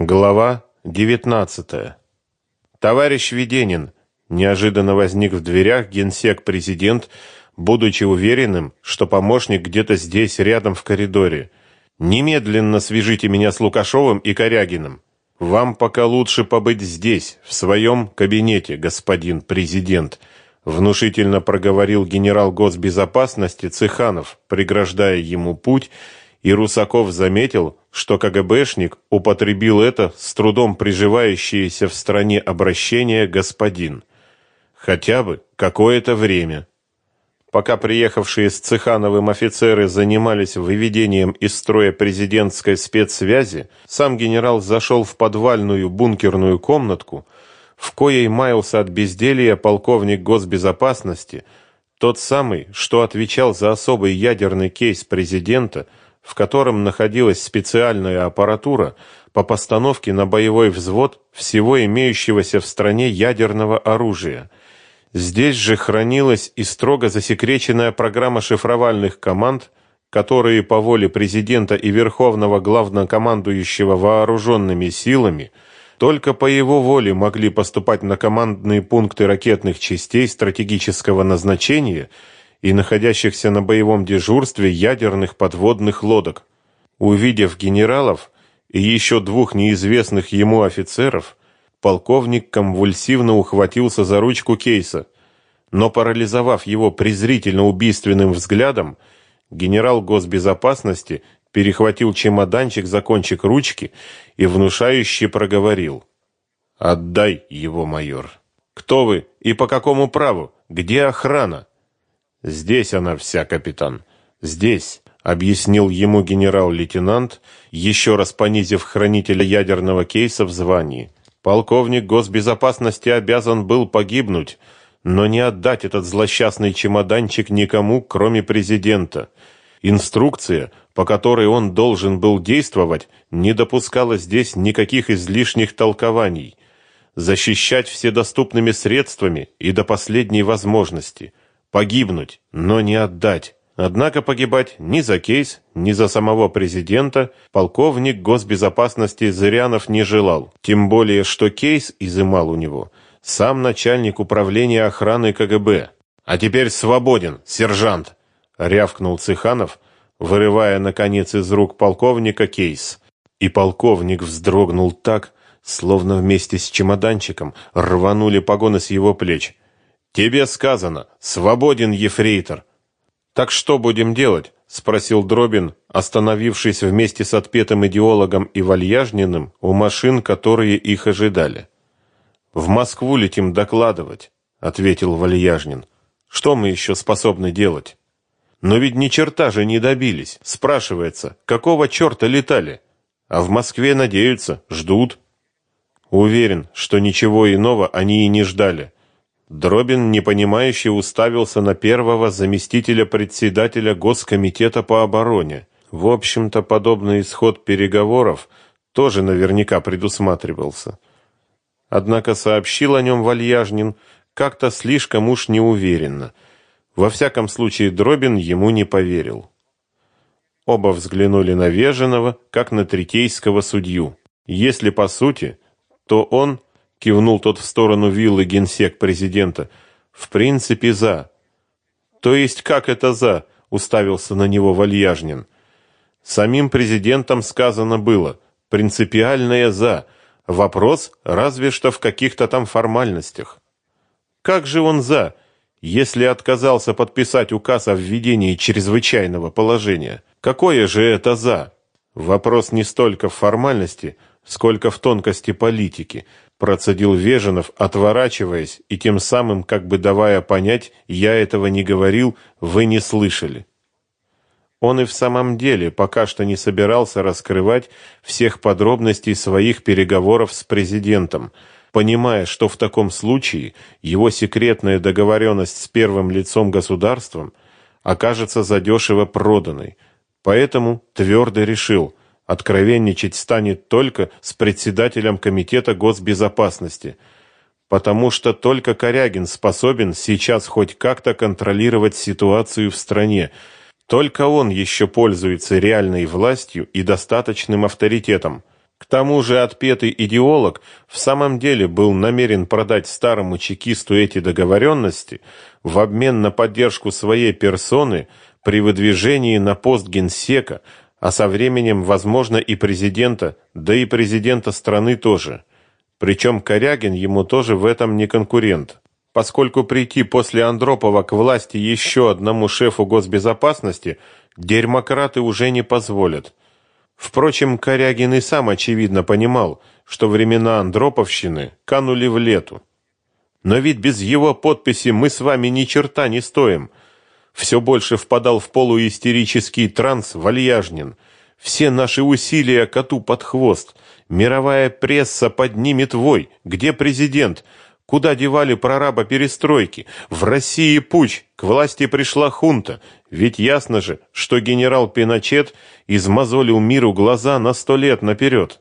Глава 19. Товарищ Веденин, неожиданно возник в дверях генсек-президент, будучи уверенным, что помощник где-то здесь, рядом в коридоре. Немедленно свяжите меня с Лукашовым и Корягиным. Вам пока лучше побыть здесь, в своем кабинете, господин президент, внушительно проговорил генерал госбезопасности Цеханов, преграждая ему путь и Русаков заметил, что КГБшник употребил это с трудом приживающееся в стране обращение господин. Хотя бы какое-то время. Пока приехавшие с Цехановым офицеры занимались выведением из строя президентской спецсвязи, сам генерал зашел в подвальную бункерную комнатку, в коей маялся от безделья полковник госбезопасности, тот самый, что отвечал за особый ядерный кейс президента – в котором находилась специальная аппаратура по постановке на боевой взвод всего имеющегося в стране ядерного оружия. Здесь же хранилась и строго засекреченная программа шифровальных команд, которые по воле президента и верховного главнокомандующего вооруженными силами только по его воле могли поступать на командные пункты ракетных частей стратегического назначения – и находящихся на боевом дежурстве ядерных подводных лодок. Увидев генералов и еще двух неизвестных ему офицеров, полковник конвульсивно ухватился за ручку кейса, но парализовав его презрительно убийственным взглядом, генерал госбезопасности перехватил чемоданчик за кончик ручки и внушающе проговорил: "Отдай его, майор. Кто вы и по какому праву? Где охрана?" Здесь она вся, капитан. Здесь, объяснил ему генерал-лейтенант, еще раз понизив хранителя ядерного кейса в звании. Полковник госбезопасности обязан был погибнуть, но не отдать этот злосчастный чемоданчик никому, кроме президента. Инструкция, по которой он должен был действовать, не допускала здесь никаких излишних толкований. Защищать все доступными средствами и до последней возможности – Погибнуть, но не отдать. Однако погибать ни за кейс, ни за самого президента полковник госбезопасности Зырянов не желал. Тем более, что кейс изымал у него сам начальник управления охраны КГБ. А теперь свободен, сержант, рявкнул Цеханов, вырывая наконец из рук полковника кейс. И полковник вздрогнул так, словно вместе с чемоданчиком рванули погоны с его плеч. Тебе сказано: свободен ефрейтор. Так что будем делать? спросил Дробин, остановившись вместе с отпетым идеологом и Вальяжниным у машин, которые их ожидали. В Москву летим докладывать, ответил Вальяжнин. Что мы еще способны делать? Но ведь ни черта же не добились. Спрашивается, какого черта летали? А в Москве надеются, ждут. Уверен, что ничего иного они и не ждали. Дробин непонимающе уставился на первого заместителя председателя Госкомитета по обороне. В общем-то, подобный исход переговоров тоже наверняка предусматривался. Однако сообщил о нем Вальяжнин как-то слишком уж неуверенно. Во всяком случае, Дробин ему не поверил. Оба взглянули на Веженова, как на третейского судью. Если по сути, то он кивнул тот в сторону виллы генсек президента. В принципе, за. То есть как это за? уставился на него Вальяжнин. Самим президентом сказано было: принципиальное за. Вопрос разве что в каких-то там формальностях. Как же он за, если отказался подписать указ о введении чрезвычайного положения? Какое же это за? Вопрос не столько в формальности, сколько в тонкости политики процедил Веженов, отворачиваясь и тем самым как бы давая понять, я этого не говорил, вы не слышали. Он и в самом деле пока что не собирался раскрывать всех подробностей своих переговоров с президентом, понимая, что в таком случае его секретная договоренность с первым лицом государством окажется задешево проданной. Поэтому твердо решил, откровенничать станет только с председателем комитета госбезопасности, потому что только Корягин способен сейчас хоть как-то контролировать ситуацию в стране. Только он еще пользуется реальной властью и достаточным авторитетом. К тому же отпетый идеолог в самом деле был намерен продать старому чекисту эти договоренности в обмен на поддержку своей персоны при выдвижении на пост генсека, а со временем, возможно, и президента, да и президента страны тоже. Причем Корягин ему тоже в этом не конкурент, поскольку прийти после Андропова к власти еще одному шефу госбезопасности дерьмократы уже не позволят. Впрочем, Корягин и сам очевидно понимал, что времена Андроповщины канули в лету. Но ведь без его подписи мы с вами ни черта не стоим. Все больше впадал в полуистерический транс Вальяжнин. Все наши усилия коту под хвост. Мировая пресса поднимет вой. Где президент? Куда девали прораба перестройки? В России путь, к власти пришла хунта. Ведь ясно же, что генерал Пиночет измозолил миру глаза на сто лет наперед.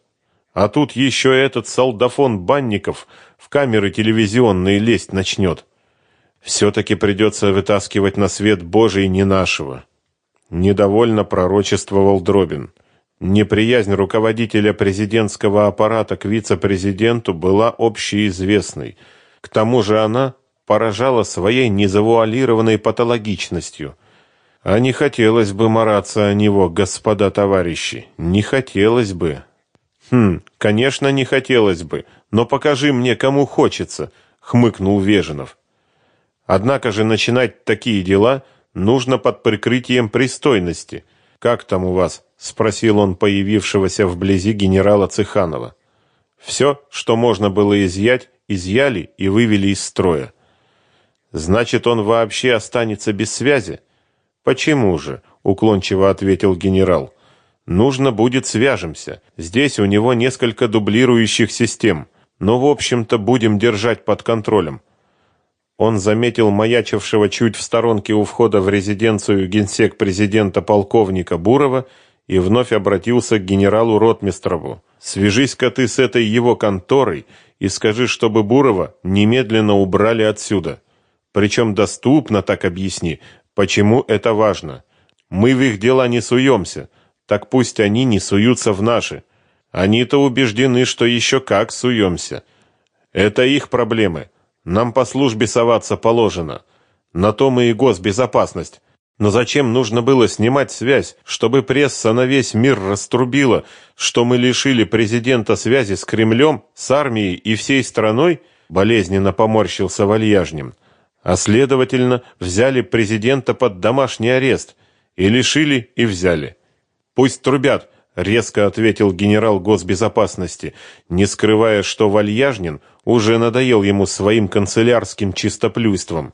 А тут еще этот солдафон Банников в камеры телевизионные лезть начнет. Все-таки придется вытаскивать на свет Божий не нашего. Недовольно пророчествовал Дробин. Неприязнь руководителя президентского аппарата к вице-президенту была общеизвестной – к тому же она поражала своей незавуалированной патологичностью. А не хотелось бы мараться о него, господа товарищи, не хотелось бы. Хм, конечно, не хотелось бы, но покажи мне, кому хочется, хмыкнул Веженов. Однако же начинать такие дела нужно под прикрытием пристойности. Как там у вас? спросил он появившегося вблизи генерала Цеханова. Все, что можно было изъять, изъяли и вывели из строя. Значит, он вообще останется без связи? Почему же? уклончиво ответил генерал. Нужно будет свяжемся. Здесь у него несколько дублирующих систем, но в общем-то будем держать под контролем. Он заметил маячившего чуть в сторонке у входа в резиденцию генсек президента полковника Бурова и вновь обратился к генералу Ротмистрову. «Свяжись-ка ты с этой его конторой и скажи, чтобы Бурова немедленно убрали отсюда. Причем доступно так объясни, почему это важно. Мы в их дела не суемся, так пусть они не суются в наши. Они-то убеждены, что еще как суемся. Это их проблемы. Нам по службе соваться положено. На то мы и госбезопасность. Но зачем нужно было снимать связь, чтобы пресса на весь мир раструбила, что мы лишили президента связи с Кремлем, с армией и всей страной? Болезненно поморщился Вальяжнин. А следовательно, взяли президента под домашний арест и лишили и взяли. Пусть трубят, резко ответил генерал госбезопасности, не скрывая, что Вальяжнин уже надоел ему своим канцелярским чистоплюйством.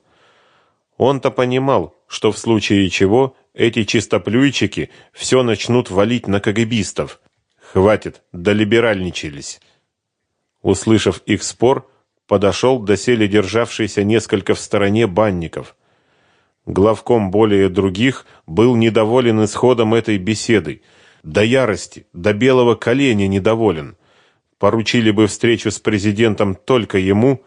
Он-то понимал, что в случае чего эти чистоплюйчики все начнут валить на КГБистов. Хватит, долиберальничались. Услышав их спор, подошел доселе державшийся несколько в стороне банников. Главком более других был недоволен исходом этой беседы. До ярости, до белого коленя недоволен. Поручили бы встречу с президентом только ему,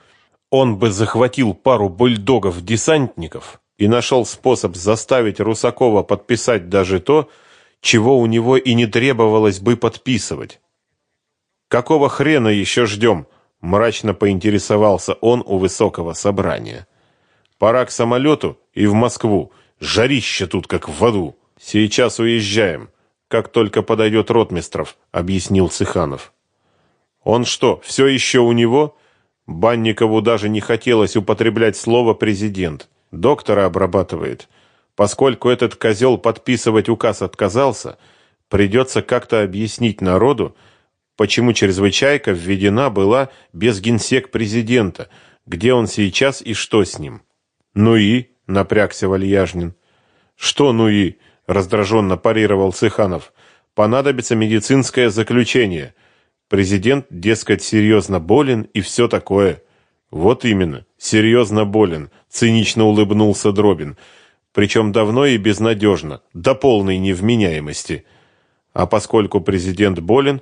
он бы захватил пару бульдогов-десантников и нашел способ заставить Русакова подписать даже то, чего у него и не требовалось бы подписывать. «Какого хрена еще ждем?» – мрачно поинтересовался он у высокого собрания. «Пора к самолету и в Москву. Жарище тут как в аду. Сейчас уезжаем, как только подойдет Ротмистров», – объяснил Сыханов. «Он что, все еще у него?» Банникову даже не хотелось употреблять слово «президент» доктора обрабатывает. Поскольку этот козел подписывать указ отказался, придется как-то объяснить народу, почему чрезвычайка введена была без генсек президента, где он сейчас и что с ним. Ну и, напрягся Вальяжнин. Что ну и, раздраженно парировал Цыханов. Понадобится медицинское заключение. Президент, дескать, серьезно болен и все такое. Вот именно, серьезно болен, цинично улыбнулся Дробин. Причем давно и безнадежно, до полной невменяемости. А поскольку президент болен,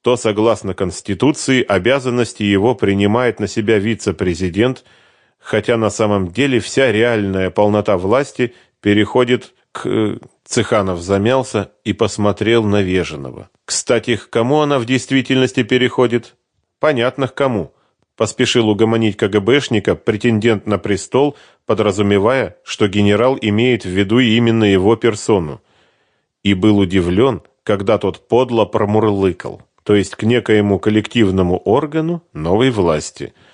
то согласно конституции обязанности его принимает на себя вице-президент, хотя на самом деле вся реальная полнота власти переходит к... Цеханов замялся и посмотрел на Веженова. Кстати, к кому она в действительности переходит? Понятно, к кому. Поспешил угомонить КГБшника претендент на престол, подразумевая, что генерал имеет в виду именно его персону. И был удивлен, когда тот подло промурлыкал, то есть к некоему коллективному органу новой власти –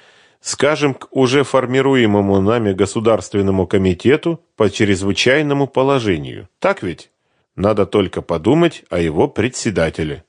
скажем, к уже формируемому нами Государственному комитету по чрезвычайному положению. Так ведь? Надо только подумать о его председателе.